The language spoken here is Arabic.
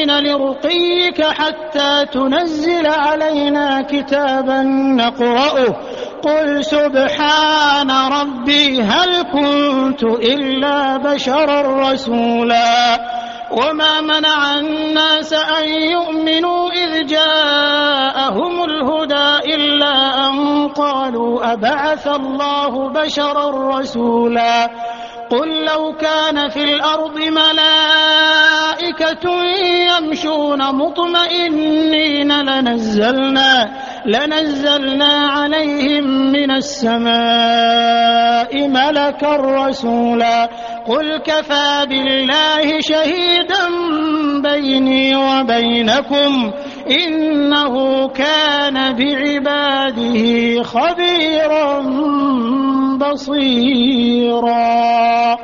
نؤمن لرقيك حتى تنزل علينا كتابا نقرأه قل سبحان ربي هل كنت إلا بشرا رسولا وما منع الناس أن يؤمنوا إذ جاءهم الهدى إلا أن قالوا أبعث الله بشرا رسولا قل لو كان في الأرض ملائكة يمشون مطمئنين لنزلنا لنزلنا عليهم من السماء ملكا رسولا قل كفى بالله شهيدا بيني وبينكم إنه كان بعباده خبيرا بصيرا.